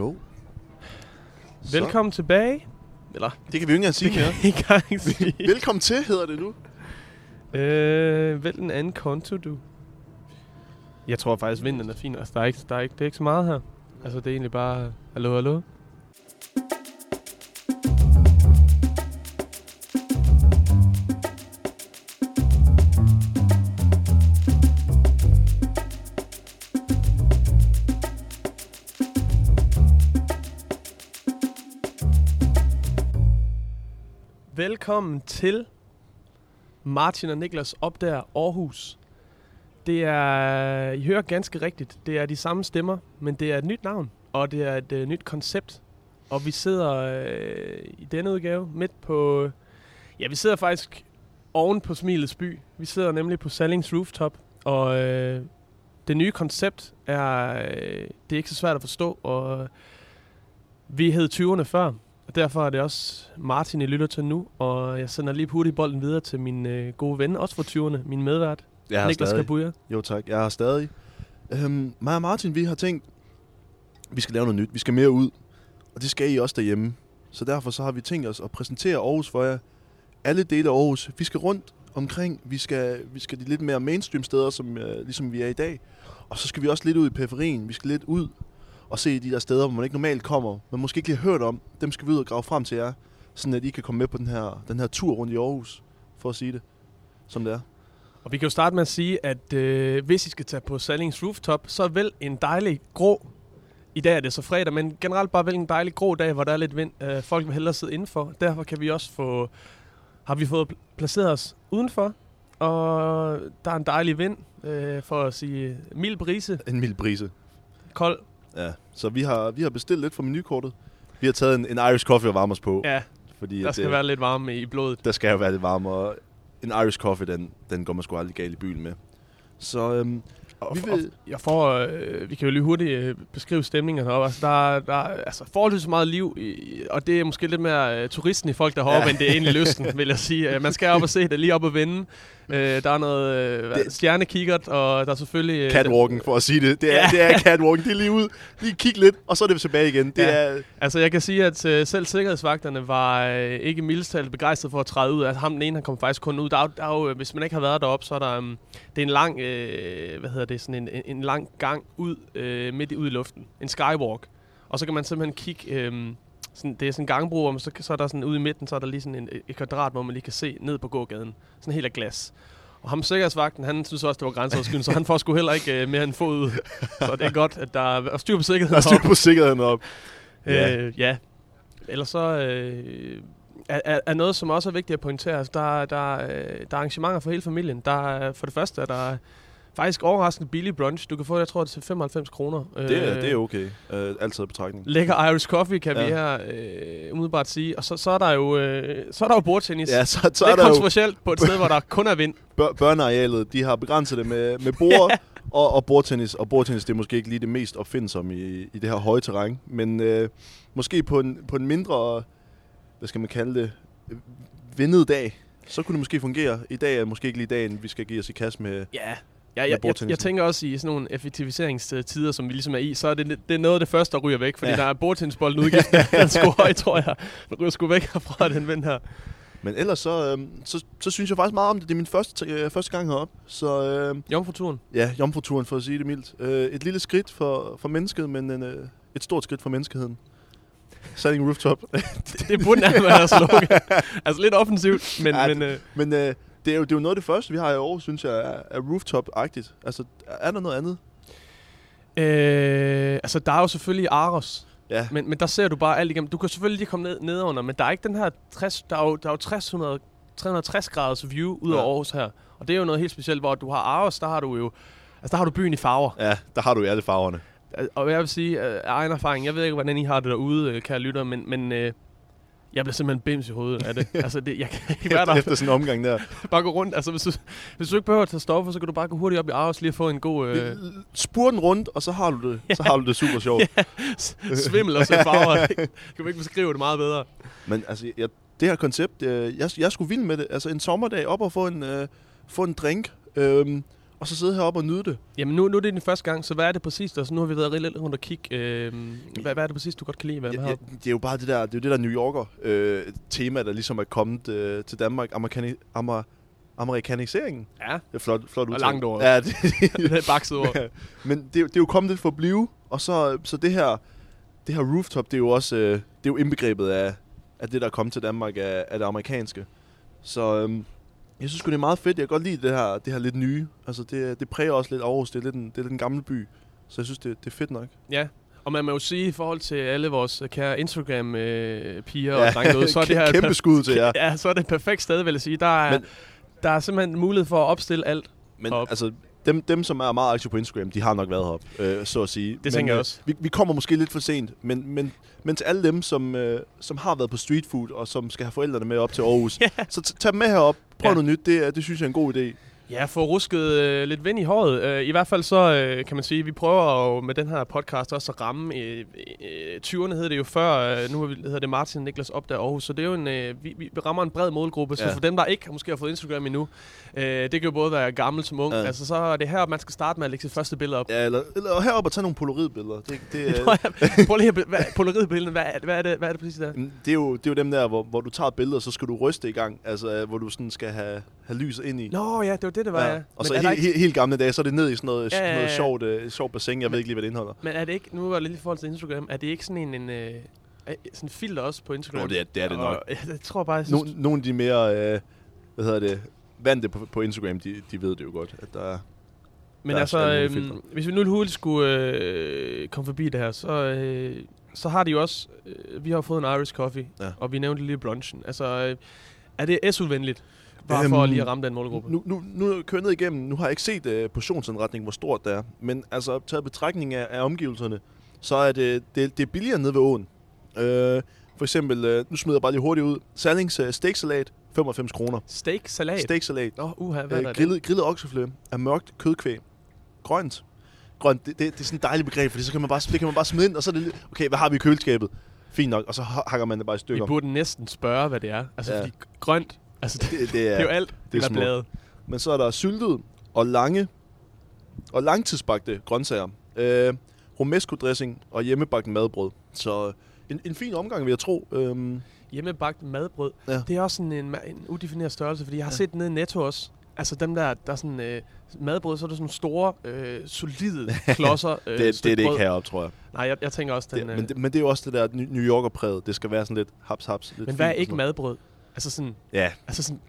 Jo. Velkommen tilbage. Eller, Så, det kan vi jo ikke engang sige det kan ikke engang sige. Velkommen til, hedder det nu. øh, vælg en anden konto, du. Jeg tror faktisk, vinden er fin. Altså, der er ikke, der er ikke, det er ikke så meget her. Altså, det er egentlig bare... Hallo, hallo? Velkommen til Martin og Niklas opdager Aarhus. Det er, I hører ganske rigtigt, det er de samme stemmer, men det er et nyt navn, og det er et øh, nyt koncept. Og vi sidder øh, i denne udgave midt på, ja vi sidder faktisk oven på Smilets by. Vi sidder nemlig på Sallings Rooftop, og øh, det nye koncept er, øh, det er ikke så svært at forstå, og øh, vi hed 20'erne før, og derfor er det også Martin, I lytter til nu, og jeg sender lige hurtigt bolden videre til min øh, gode ven, også fra 20'erne, min medvært, Jeg Niklas stadig. Kabuya. Jo tak, jeg har stadig. Øhm, mig og Martin, vi har tænkt, vi skal lave noget nyt. Vi skal mere ud. Og det skal I også derhjemme. Så derfor så har vi tænkt os at præsentere Aarhus for jer. Alle dele af Aarhus. Vi skal rundt omkring. Vi skal, vi skal de lidt mere mainstream steder, som, øh, ligesom vi er i dag. Og så skal vi også lidt ud i periferien. Vi skal lidt ud og se de der steder, hvor man ikke normalt kommer. Man måske ikke lige har hørt om. Dem skal vi ud og grave frem til jer. Sådan at I kan komme med på den her, den her tur rundt i Aarhus. For at sige det, som det er. Og vi kan jo starte med at sige, at øh, hvis I skal tage på Sallings Rooftop, så er vel en dejlig grå, i dag er det så fredag, men generelt bare vel en dejlig grå dag, hvor der er lidt vind. Øh, folk vil hellere sidde indenfor. Derfor kan vi også få, har vi fået pl- placeret os udenfor, og der er en dejlig vind, øh, for at sige mild brise, En mild brise. kold. Ja, så vi har, vi har bestilt lidt fra menukortet. Vi har taget en, en Irish coffee og varme os på. Ja, fordi der at, skal øh, være lidt varme i blodet. der skal jo være lidt varme, og en Irish coffee, den, den går man sgu aldrig galt i byen med. Så øhm, Og, Vi vi vil- jeg får, øh, vi kan jo lige hurtigt øh, beskrive stemningen heroppe. Altså, der, er- der er altså, forholdsvis meget liv, i, og det er måske lidt mere øh, turisten i folk deroppe, Ja. ja. end det er egentlig lysten, vil jeg sige. Øh, man skal op og se det, lige op og vende. Øh, der er noget øh, Det- stjernekikkert, og der er selvfølgelig... Øh, catwalking, for at sige det. Det er, Ja. det er catwalking. Det er lige ud, lige kig lidt, og så er det tilbage igen. Det Ja. er, Altså, jeg kan sige, at øh, selv sikkerhedsvagterne var øh, ikke mildest talt begejstret for at træde ud. Altså, ham den ene, han kom faktisk kun ud. Der er, der er jo, øh, hvis man ikke har været deroppe, så er der... Um, det er en lang, øh, hvad hedder det, sådan en, en, en lang gang ud, øh, midt i, ud i luften. En skywalk. Og så kan man simpelthen kigge... Øh, sådan, det er sådan en gangbro, og så, så er der sådan ude i midten, så er der lige sådan en, et kvadrat, hvor man lige kan se ned på gågaden. Sådan helt af glas. Og ham sikkerhedsvagten, han synes også, det var grænseoverskridende, så han får sgu heller ikke øh, mere end fod ud. Så det er godt, at der er styr på sikkerheden der er styr på sikkerheden op. Ja. Ja. Øh, ja. Ellers så øh, er, er, noget, som også er vigtigt at pointere. Altså, der, der, øh, der er arrangementer for hele familien. Der er, for det første er der faktisk overraskende billig brunch. Du kan få, jeg tror, det til 95 kroner. Det, er, det er okay. Øh, altid betragtning. Lækker Irish coffee, kan ja. vi her øh, umiddelbart sige. Og så, så er der jo, øh, så er der jo bordtennis. Ja, så, så det er er der jo kontroversielt på et sted, hvor der kun er vind. bør- børnearealet. De har begrænset det med, med bord og, og bordtennis. Og bordtennis, det er måske ikke lige det mest opfindsomme i, i det her høje terræn. Men øh, måske på en, på en mindre, hvad skal man kalde det, øh, vindet dag, så kunne det måske fungere. I dag er måske ikke lige dagen, vi skal give os i kast med... Ja. Ja, jeg, jeg, jeg tænker også i sådan nogle effektiviseringstider, som vi ligesom er i, så er det, det er noget af det første, der ryger væk, fordi Ja. der er bordtennisbolden udgift, den sgu høj, tror jeg. Den ryger sgu væk herfra, den vind her. Men ellers så, øh, så, så synes jeg faktisk meget om det. Det er min første, øh, første gang heroppe. Så øh, Jomfruturen. ja, jomfruturen for at sige det mildt. Øh, et lille skridt for, for mennesket, men en, øh, et stort skridt for menneskeheden. Salling Rooftop. Det, det burde nærmest være slogan. altså lidt offensivt, men, Ja, men øh, men øh, det, er jo, det er jo noget af det første, vi har i år, synes jeg, er, er rooftop-agtigt. Altså, er der noget andet? øh, altså der er jo selvfølgelig Aros, Ja, men, men der ser du bare alt igennem. Du kan selvfølgelig lige komme ned, nedunder, men der er ikke den her 60, der er jo, der er jo 300, 360 graders view ud over Ja. Aarhus her. Og det er jo noget helt specielt, hvor du har Aros, der har du jo, altså der har du byen i farver. ja, der har du alle farverne. Og jeg vil sige, øh, af egen erfaring, jeg ved ikke, hvordan I har det derude, øh, kære lytter, men, men øh, jeg bliver simpelthen bims i hovedet af det. altså, det, jeg kan ikke være der. efter sådan en omgang der. bare gå rundt. Altså, hvis du, hvis du ikke behøver at tage stoffer, så kan du bare gå hurtigt op i Aarhus lige og få en god øh, Spur den rundt, og så har du det, så har du det super sjovt. svimmel og sæt farver. kan vi ikke beskrive det meget bedre? Men altså, jeg, det her koncept, øh, jeg, jeg skulle vild med det. Altså en sommerdag op og få en, øh, få en drink, øh, og så sidde heroppe og nyde det. Jamen nu, nu er det din første gang, så hvad er det præcis? Altså, nu har vi været lidt rundt og kigge. Øh, hvad, hvad er det præcis, du godt kan lide? Hvad, Ja, ja, det er jo bare det der, det er jo det der New Yorker øh, der ligesom er kommet øh, til Danmark. Amerikani, amer, amerikaniseringen. ja, Det er flot, flot udtalt. langt ord. Ja, det, det er bakset ord. Ja, Men det, er jo- det er jo kommet lidt for at blive, og så, så det her det her rooftop, det er jo også øh, det er jo indbegrebet af, af det, der er kommet til Danmark af, af det amerikanske. Så øhm, jeg synes det er meget fedt. Jeg kan godt lide det her, det her lidt nye. Altså, det, det præger også lidt Aarhus. Det er lidt en, det er lidt en gammel by. Så jeg synes, det, det er fedt nok. Ja, og man må jo sige, i forhold til alle vores kære Instagram-piger Ja, og drenge derude, så er det her... kæmpe skud til jer. Ja, så er det et perfekt sted, vil jeg sige. Der er, Men- der er simpelthen mulighed for at opstille alt. Men Op. altså, dem, dem, som er meget aktive på Instagram, de har nok været heroppe, øh, så at sige. Det men, tænker jeg øh, også. Vi, vi kommer måske lidt for sent, men, men, men til alle dem, som, øh, som har været på street food, og som skal have forældrene med op til Aarhus, så t- tag dem med herop. Prøv Ja. noget nyt. Det, det synes jeg er en god idé. Ja, få rusket øh, lidt vind i håret. Øh, I hvert fald så øh, kan man sige, vi prøver jo med den her podcast også at ramme øh, øh, 20'erne hed det jo før, øh, nu hedder det Martin Niklas op der Aarhus, så det er jo en, øh, vi, vi rammer en bred målgruppe, så Ja. for dem, der ikke måske har fået Instagram endnu, øh, det kan jo både være gammel som ung, Ja. altså så er det her, man skal starte med at lægge sit første billede op. Ja, eller, eller heroppe og tage nogle polaroidbilleder. Det, det, Nå ja, Prøv lige at hvad- polaroidbilledet, hvad, hvad, er det, hvad er det præcis der? det, er jo, det er jo dem der, hvor, hvor du tager et billede, og så skal du ryste i gang. Altså, hvor du sådan skal have, have lys ind i. Nå ja, det var det, det var, ja. Og så men, he, ikke, he, helt gamle dage, så er det ned i sådan noget, Ja, ja, ja, noget ja. sjovt, øh, sjovt bassin. Jeg ved ikke lige, hvad det indeholder. men er det ikke, nu var det lidt i forhold til Instagram, er det ikke sådan en, en øh, sådan en filter også på Instagram? Jo, det er- det er det nok. Og, jeg tror bare, jeg synes, No, nogle af de mere, øh, hvad hedder det, vante på, på Instagram, de, de ved det jo godt, at der er... Men Der altså, øhm, hvis vi nu hurtigt skulle øh, komme forbi det her, så, øh, så har de jo også, øh, vi har fået en Irish coffee, Ja. og vi nævnte lige brunchen. Altså, øh, er det SU-venligt? Bare Øhm, for lige at ramme den målgruppe. Nu, nu, nu jeg ned igennem, nu har jeg ikke set uh, portionsanretning, hvor stort det er, men altså taget betragtning af, af omgivelserne, så er det, det, det er billigere nede ved åen. Uh, for eksempel, uh, nu smider jeg bare lige hurtigt ud, Sallings uh, steaksalat, 95 kroner. Steak, salat. Steaksalat, Nå, uha, hvad uh, er det? grillet, grillet okseflø af mørkt kødkvæg. Grønt. Grønt, det, det, det er sådan et dejligt begreb, fordi så kan man bare, det kan man bare smide ind, og så er det, okay, hvad har vi i køleskabet? Fint nok, og så ha- hakker man det bare i Vi stykker. burde næsten spørge, hvad det er. Altså, ja. fordi grønt, altså, det, Det, det, det er, er jo alt, det er smukt. bladet. Men så er der syltet og lange og langtidsbagte grøntsager. Øh, romesco-dressing og hjemmebagt madbrød. Så en, en fin omgang, vil jeg tro. Øhm, Hjemmebagt madbrød. Ja. Det er også sådan en, en udefineret størrelse, fordi jeg har Ja. set den nede i Netto også. Altså dem der, der er sådan øh, madbrød, så er der sådan store, øh, solide klodser. Øh, det, det er det ikke heroppe, tror jeg. Nej, jeg, jeg tænker også, den... Det, øh, men, det, men det er jo også det der New Yorker-præget. Det skal være sådan lidt haps-haps. Lidt men hvad er ikke madbrød? Altså sådan... Ja, Altså sådan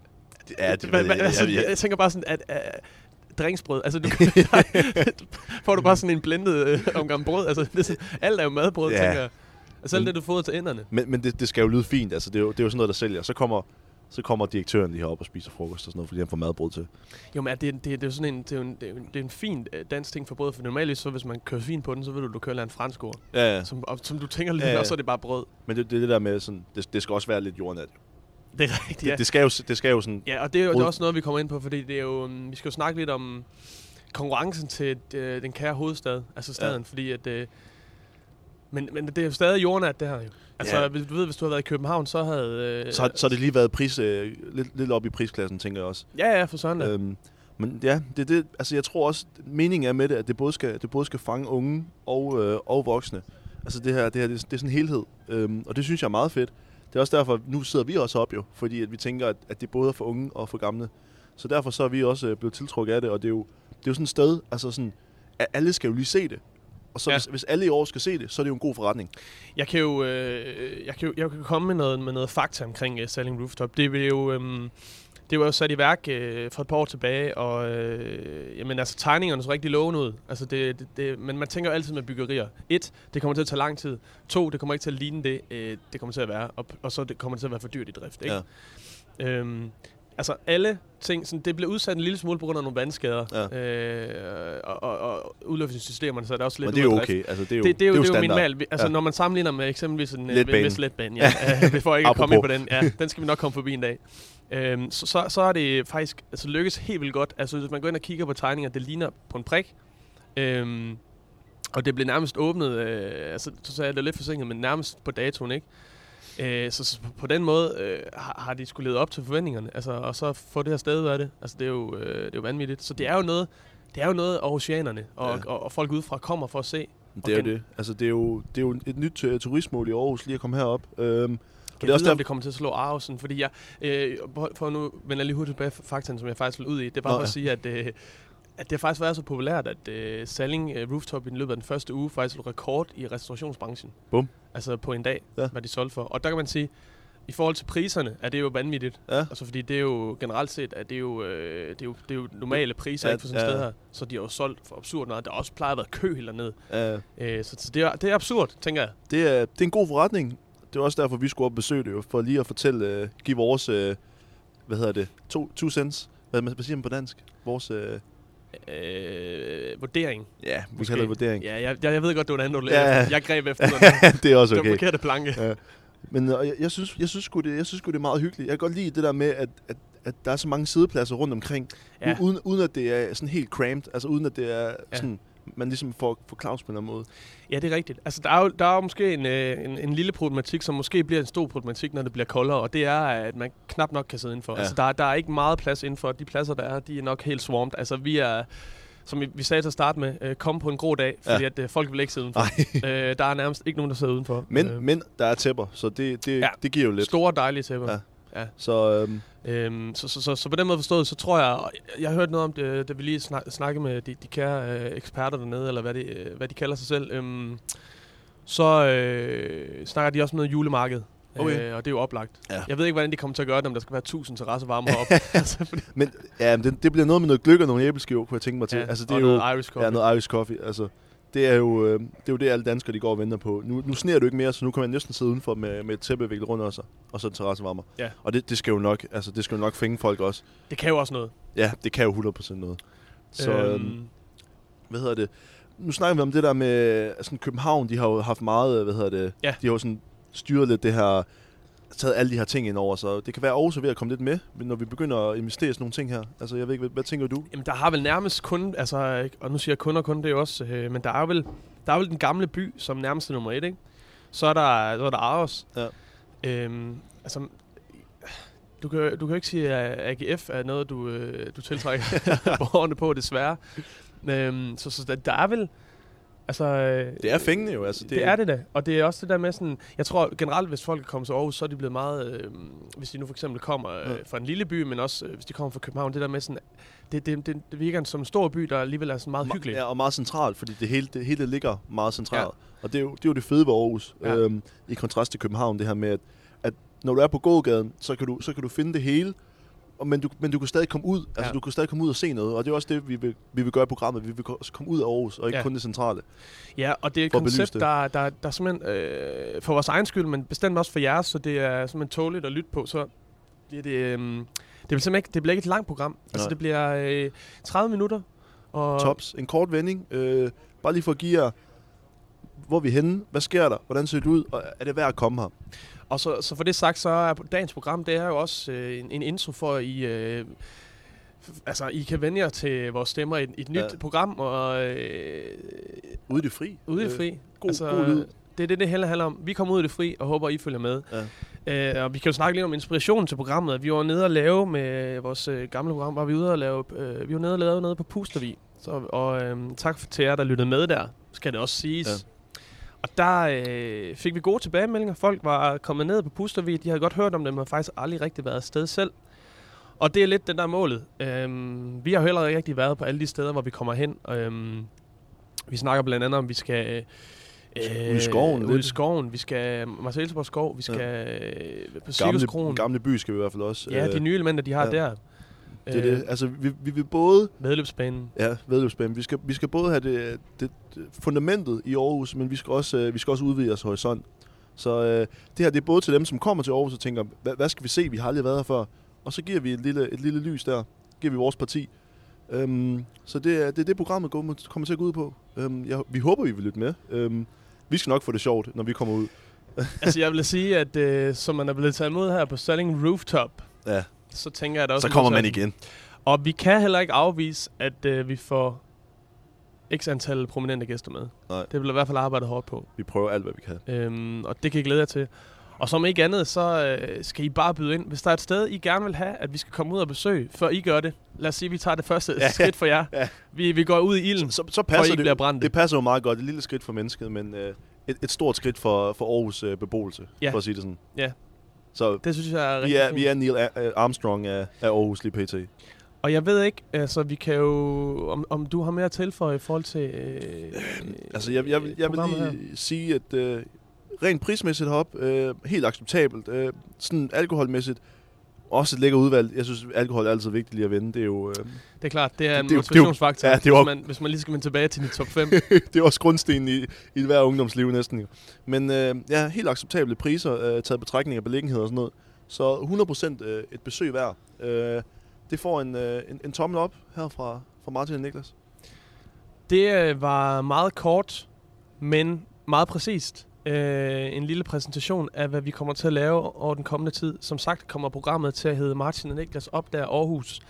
er det. hvad, jeg, altså, jeg, jeg, jeg, tænker bare sådan, at... Uh, drinksbrød. Altså, du får du bare sådan en blendet øh, omgang brød. Altså, det, er sådan- alt er jo madbrød, Ja. ja. tænker jeg. Og selv Men- det, du fodrer til enderne. men men det, det skal jo lyde fint. Altså, det, er jo, det er jo sådan noget, der sælger. Så kommer, så kommer direktøren lige herop og spiser frokost og sådan noget, fordi han får madbrød til. Jo, men det, det, det er jo sådan en, det er jo en, det er jo en, det er en fin øh, dansk ting for brød, for normalt så hvis man kører fint på den, så vil du, du kører en fransk ord, Ja, ja. som, og, som du tænker lidt, Ja, ja, ja. ja. og så er det bare brød. Men det, det er det der med, sådan, det, det skal også være lidt jordnat. Det er rigtigt, Det, ja. det, skal jo, det skal jo sådan... Ja, og det er jo det er også noget, vi kommer ind på, fordi det er jo, um, vi skal jo snakke lidt om konkurrencen til øh, den kære hovedstad, altså staden, ja. fordi at... Øh, men, men det er jo stadig jordnat, det her jo. Altså, Ja. du ved, hvis du havde været i København, så havde... Øh, Så, så har det lige været pris, øh, lidt, lidt op i prisklassen, tænker jeg også. Ja, ja, for sådan. Øhm, men ja, det, er det, altså jeg tror også, meningen er med det, at det både skal, det både skal fange unge og, øh, og voksne. Altså det her, det her, det, er- det er sådan en helhed. Øhm, og det synes jeg er meget fedt. Det er også derfor, nu sidder vi også op jo, fordi at vi tænker, at, at det både er for unge og for gamle. Så derfor så er vi også øh, blevet tiltrukket af det, og det er jo, det er jo sådan et sted, altså sådan, at alle skal jo lige se det. Og så ja. Hvis, hvis alle i år skal se det, så er det jo en god forretning. Jeg kan jo, øh, jeg kan jo jeg kan komme med noget, med noget fakta omkring uh, Selling Rooftop. Det er jo, øhm, det var jo sat i værk øh, for et par år tilbage, og øh, jamen, altså, tegningerne så rigtig lovende ud. Altså, det, det, det, men man tænker jo altid med byggerier. Et, det kommer til at tage lang tid. To, det kommer ikke til at ligne det, øh, det kommer til at være. Og, og så det kommer det til at være for dyrt i drift. Ikke? Ja. Øhm, altså alle ting, sådan, det blev udsat en lille smule på grund af nogle vandskader. Ja. Øh, og, og, og udløsningssystemerne, så er det også lidt Men det er jo okay. Altså, det er jo, Det, det, er jo, det er jo. Vi- Altså, Ja. når man sammenligner med eksempelvis en Letbane. letbane. letbane, ja. Vi får ikke at komme ind på den. Ja, den skal vi nok komme forbi en dag. Øhm, så, så, så er det faktisk altså, lykkes helt vildt godt. Altså, hvis man går ind og kigger på tegninger, det ligner på en prik. Øhm, og det blev nærmest åbnet, øh, altså, så sagde jeg, det er lidt forsinket, men nærmest på datoen, ikke? Øh, så, så på den måde øh, har, har de skulle leve op til forventningerne, altså, og så få det her sted ud af det. Altså, det er jo, øh, det er jo vanvittigt. Så det er jo noget, det er jo noget, Aarhusianerne og, Ja. ja. og, og folk udefra kommer for at se. Det er jo det. Altså, det er jo, det er jo et nyt uh, turistmål i Aarhus lige at komme herop. Øhm, Jeg det er også der- om det kommer til at slå Aarhusen, fordi jeg, øh, for nu vender lige hurtigt tilbage faktaen, som jeg faktisk vil ud i. Det er bare Nå, for at sige, at, øh, at det har faktisk været så populært, at øh, Salling øh, Rooftop i løbet af den første uge faktisk slog rekord i restaurationsbranchen. Bum. Altså på en dag, Ja. hvad de solgte for. Og der kan man sige, i forhold til priserne, er det jo vanvittigt. ja, Altså fordi det er jo generelt set, at det er jo, øh, det er jo, det er jo normale priser Ja, ja, ikke for sådan et ja. sted her. Så de har jo solgt for absurd meget. Der har også plejet at være kø helt dernede. ja. Øh, så, så det, er, det er absurd, tænker jeg. Det er, det er en god forretning. Det er også derfor, vi skulle op og besøge det, jo, for lige at fortælle, øh, give vores, øh, hvad hedder det, to, two cents. Hvad, hvad siger man på dansk? Vores, øh, Øh, vurdering. ja, vi kalder det vurdering. Ja, jeg, jeg, jeg ved godt, det var en anden, du Ja. Jeg greb efter den. det er også Det var okay. forkerte planke. Ja. Men øh, jeg, jeg, synes, jeg, synes det, jeg synes det er meget hyggeligt. Jeg kan godt lide det der med, at, at, at der er så mange sædepladser rundt omkring, ja. Uden, uden at det er sådan helt cramped, altså uden at det er Ja. Man ligesom får, Claus på en måde. Ja, det er rigtigt. Altså, der er jo, der er jo måske en, øh, en, en lille problematik, som måske bliver en stor problematik, når det bliver koldere, og det er, at man knap nok kan sidde indenfor. Ja. Altså, der, er- der er ikke meget plads indenfor. De pladser, der er, de er nok helt swarmed. Altså, vi er, som vi, sagde til at starte med, øh, kom på en grå dag, fordi Ja. at, øh, folk vil ikke sidde udenfor. øh, der er nærmest ikke nogen, der sidder udenfor. Men, øh, men der er tæpper, så det, det. Ja. det giver jo lidt. Store, dejlige tæpper. Ja. Ja. Så øhm, Øhm, så, så, så, så på den måde forstået, så tror jeg, og jeg har hørt noget om det, da vi lige snak, snakkede med de, de kære øh, eksperter dernede, eller hvad de, øh, hvad de kalder sig selv, øhm, så øh, snakker de også om noget julemarked. Okay. Øh, og det er jo oplagt. Ja. Jeg ved ikke, hvordan de kommer til at gøre det, om der skal være 1000 terrassevarmer heroppe. altså, fordi, men ja, men det, det bliver noget med noget gløk og nogle æbleskiver, kunne jeg tænke mig til. ja, altså, det er jo noget Irish coffee. ja, noget Irish coffee. Altså, det er jo øh, det, er jo det, alle danskere de går og venter på. Nu, nu sneer jo ikke mere, så nu kan man næsten sidde udenfor med, med et tæppe viklet rundt også, og så terrassevarmer. Ja. Og det, det, skal jo nok, altså, det skal jo nok fænge folk også. Det kan jo også noget. Ja, det kan jo 100% noget. Så, øhm, øhm, hvad hedder det? Nu snakker vi om det der med sådan København, de har jo haft meget, hvad hedder det? Ja. De har jo sådan styret lidt det her, taget alle de her ting ind over, så det kan være også ved at komme lidt med, når vi begynder at investere i sådan nogle ting her. Altså, jeg ved ikke, hvad, hvad tænker du? Jamen, der har vel nærmest kun, altså, og nu siger jeg kun og kun, det er også, øh, men der er vel, der er vel den gamle by som nærmeste nummer et, ikke? Så er der, så er der Aarhus. Ja. Øhm, altså, du kan, du kan jo ikke sige, at AGF er noget, du, øh, du tiltrækker borgerne på, desværre. Øhm, så, så der, der er vel, altså... øh, Det er fængende jo, altså. det, det er det da. Og det er også det der med sådan... Jeg tror generelt, hvis folk er kommet til Aarhus, så er de blevet meget... Øh, hvis de nu for eksempel kommer øh, Ja. fra en lille by, men også øh, hvis de kommer fra København, det der med sådan... Det, det, det, det virker som en stor by, der alligevel er sådan meget Ma- hyggelig. Ja, og meget centralt, fordi det hele, det hele ligger meget centralt. Ja. Og det er, jo, det er jo det fede ved Aarhus, ja. Øhm, i kontrast til København, det her med, at, at når du er på gågaden, så kan du, så kan du finde det hele, men, du, men du kan stadig komme ud, altså Ja. du kan stadig komme ud og se noget, og det er også det, vi vil, vi vil gøre i programmet. Vi vil ko- komme ud af Aarhus, og ikke ja. Kun det centrale. Ja, og det er et koncept, der, der, der er simpelthen øh, for vores egen skyld, men bestemt også for jeres, så det er simpelthen tåligt at lytte på, så bliver det, øh, det, bliver simpelthen ikke, det bliver ikke et langt program. Altså Nej. det bliver øh, 30 minutter. Og, Tops. En kort vending, øh, bare lige for at give jer, hvor er vi henne, hvad sker der, hvordan ser det ud, og er det værd at komme her? Og så, så for det sagt, så er dagens program, det er jo også øh, en, en intro for, at I, øh, altså, I kan vende jer til vores stemmer i et, et nyt Ja. program, og øh, Ude i det fri. ude i det Øh, fri. god- god lyd. Det er det, det hele handler om. Vi kommer ud i det fri, og håber, I følger med. Ja. Øh, og vi kan jo snakke lidt om inspirationen til programmet. Vi var nede og lave med vores øh, gamle program, var vi ude og lave, øh, vi var nede og lave noget på Pustervig. Så, og øh, tak for- til jer, der lyttede med der, skal det også siges. Ja. Og der øh, fik vi gode tilbagemeldinger. Folk var kommet ned på Pustervig. De havde godt hørt om det, men havde faktisk aldrig rigtig været afsted selv. Og det er lidt den der målet. Øhm, vi har heller ikke rigtig været på alle de steder, hvor vi kommer hen. Øhm, vi snakker blandt andet om, vi skal... Øh, Ude i skoven Ude i skoven. Vi skal Marcelsborg skov. Vi skal ja. på Gamle, Cirkuskronen. gamle by skal vi i hvert fald også. Ja, øh, de nye elementer, de har ja. der. Det er det. Altså, vi, vi vil både Medløbsbanen. Ja, vedløbsbanen. Vi skal, vi skal både have det, det, det fundamentet i Aarhus, men vi skal også, øh, vi skal også udvide vores horisont. Så øh, det her det er både til dem, som kommer til Aarhus og tænker, hvad, hvad skal vi se? Vi har aldrig været her før. Og så giver vi et lille, et lille lys der. Giver vi vores parti. Øhm, så det er det, er det programmet går, kommer til at gå ud på. Øhm, jeg, vi håber, vi vil lytte med. Øhm, vi skal nok få det sjovt, når vi kommer ud. altså, jeg vil sige, at øh, som man er blevet taget imod her på Selling Rooftop, Ja, så tænker jeg, der også så kommer er man igen. Og vi kan heller ikke afvise, at øh, vi får x antal prominente gæster med. Nej. Det vil i hvert fald arbejde hårdt på. Vi prøver alt, hvad vi kan. Øhm, og det kan jeg glæde jer til. Og som ikke andet, så øh, skal I bare byde ind. Hvis der er et sted, I gerne vil have, at vi skal komme ud og besøge, før I gør det. Lad os sige, at vi tager det første Ja. skridt for jer. Ja. Vi, vi går ud i ilden, Så, så, I passer ikke det, bliver brændt. det passer jo meget godt. Et lille skridt for mennesket, men øh, et, et stort skridt for, for Aarhus øh, beboelse, Ja. for at sige det sådan. Ja. Så Det synes jeg er rigtig vi er, fint. vi er Neil øh, Armstrong af, af Aarhus lige pt. Og jeg ved ikke, altså vi kan jo, om, om du har mere at tilføje i forhold til øh, Altså, jeg, jeg, vil- jeg vil programmet her. lige sige, at øh, rent prismæssigt heroppe, øh, helt acceptabelt. Øh, sådan alkoholmæssigt, også et lækker udvalg. Jeg synes, alkohol er altid vigtigt lige at vende. Det er jo øh, Det er klart, det er en Det- det motivationsfaktor, ja, det er jo- hvis, man, hvis man lige skal vende tilbage til dit top 5. det er også grundstenen i, i hver ungdomsliv næsten. Jo. Men øh, ja, helt acceptable priser, øh, taget betragtning af beliggenhed og sådan noget. Så 100% øh, et besøg værd. Øh, det får en, øh, en, en tommel op her fra, fra Martin og Niklas. Det øh, var meget kort, men meget præcist. Øh, en lille præsentation af, hvad vi kommer til at lave over den kommende tid. Som sagt kommer programmet til at hedde Martin og Niklas op der Aarhus.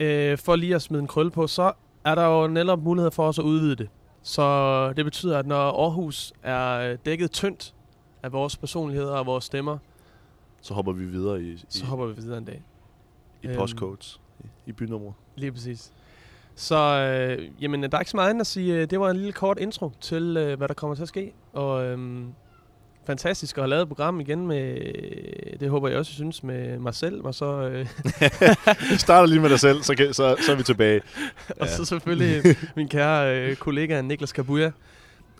Øh, for lige at smide en krølle på, så er der jo netop mulighed for os at udvide det. Så det betyder, at når Aarhus er dækket tyndt af vores personligheder og vores stemmer, Så hopper vi videre i, i, så hopper vi videre en dag. i øhm, postcodes, i, i bynumre. Lige præcis. Så øh, jamen, der er ikke så meget andet at sige. Øh, Det var en lille kort intro til, øh, hvad der kommer til at ske. Og øhm, fantastisk at have lavet et program igen med, det håber jeg også, I synes, med mig selv. Og så, øh, Vi starter lige med dig selv, så, kan, så, så er vi tilbage. og så selvfølgelig min kære øh, kollega Niklas Kabuya.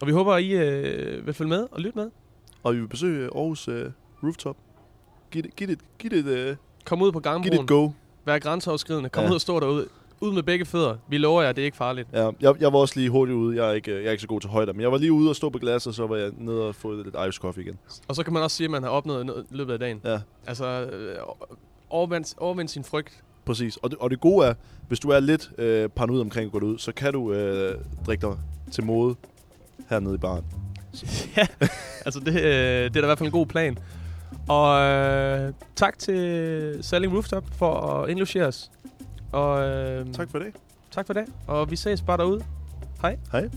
Og vi håber, I øh, vil følge med og lytte med. Og vi vil besøge Aarhus øh, Rooftop. Giv det, giv det, giv det, et, øh, Kom ud på giv det gangbroen. et go. Vær grænseoverskridende. Kom Ja. ud og stå derude. Ud med begge fødder. Vi lover jer, det er ikke farligt. Ja, jeg, jeg var også lige hurtigt ude. Jeg er, ikke, jeg er ikke så god til højder, men jeg var lige ude og stå på glas, og så var jeg nede og få lidt Irish coffee igen. Og så kan man også sige, at man har opnået noget i løbet af dagen. Ja, Altså, øh, overvind, overvind sin frygt. præcis. Og det, og det gode er, hvis du er lidt øh, paranoid omkring at gå ud, så kan du øh, drikke dig til mode hernede i baren. ja, altså det, øh, det er da i hvert fald en god plan. Og øh, tak til Selling Rooftop for at indlogere os. Og øh, Tak for det. tak for det. Og vi ses bare derude. Hej. Hej.